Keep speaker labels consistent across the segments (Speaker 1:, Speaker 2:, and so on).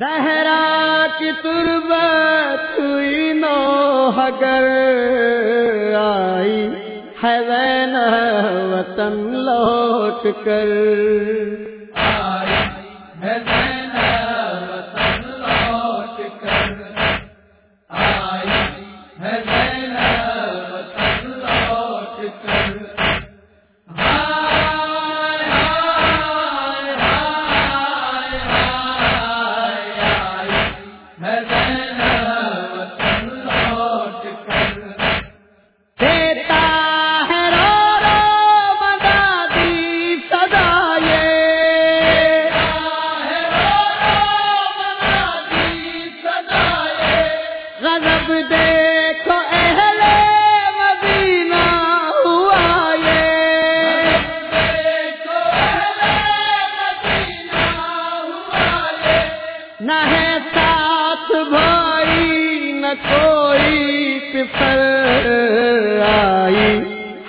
Speaker 1: دہرا کی تربت ہوئی نو حگر آئی ہے وطن لوٹ کر۔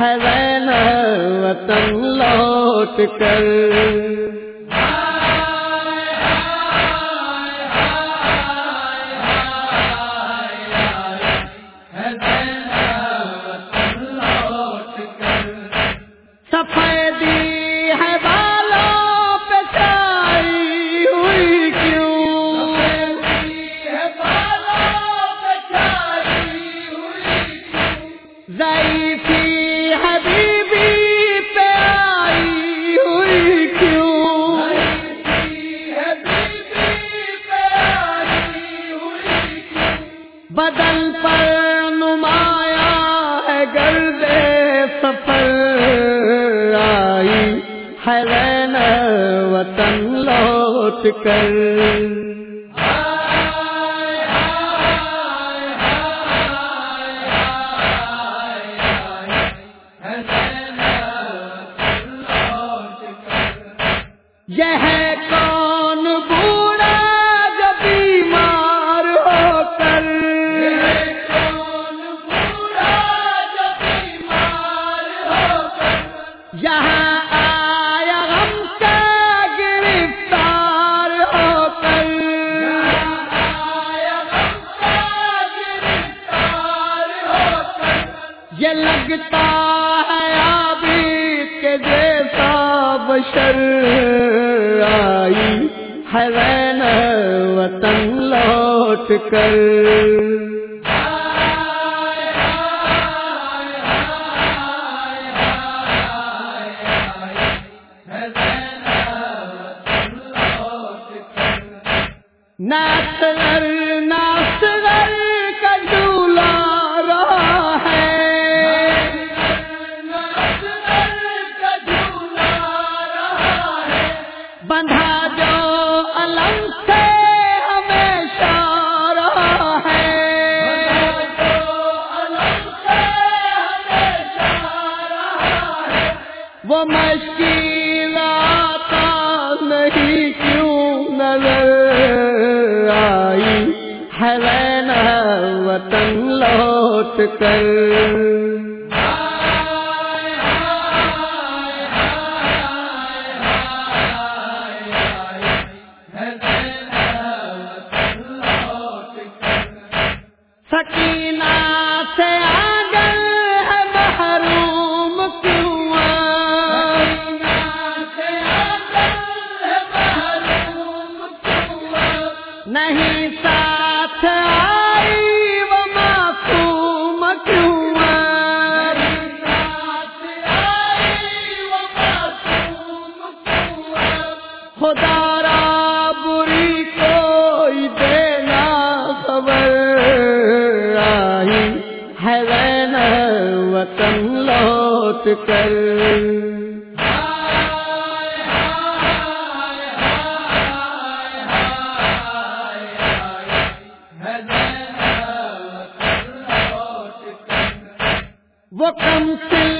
Speaker 2: ہے
Speaker 1: وین وطن لوٹ کر۔ سفیدی ہے بالوں پہ چائی ہوئی کیوں؟ ضعیفی بدل پر نمایا ہے گرد سفر آئی ہے وطن لوٹ کر۔ بشر آئی ہے وین وطن لوٹ کر۔ ناصغر بندھا جو علم سے ہمیشہ رہا ہے۔ وہ مشکل آتا نہیں کیوں نظر آئی؟ ہے وین وطن لوٹ کر۔ سکینہ سے موت کر۔ وہ کم سے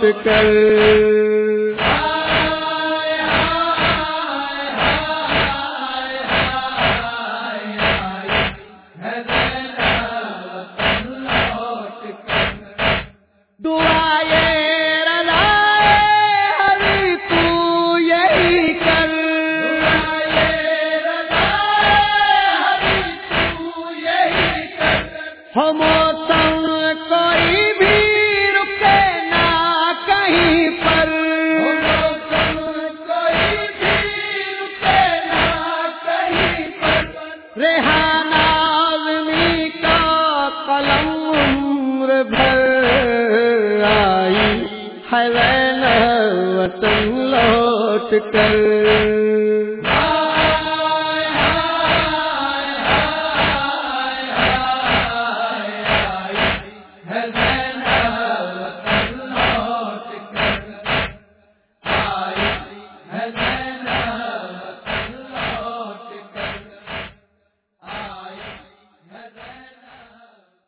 Speaker 1: کر ہے وطن لوٹ کر۔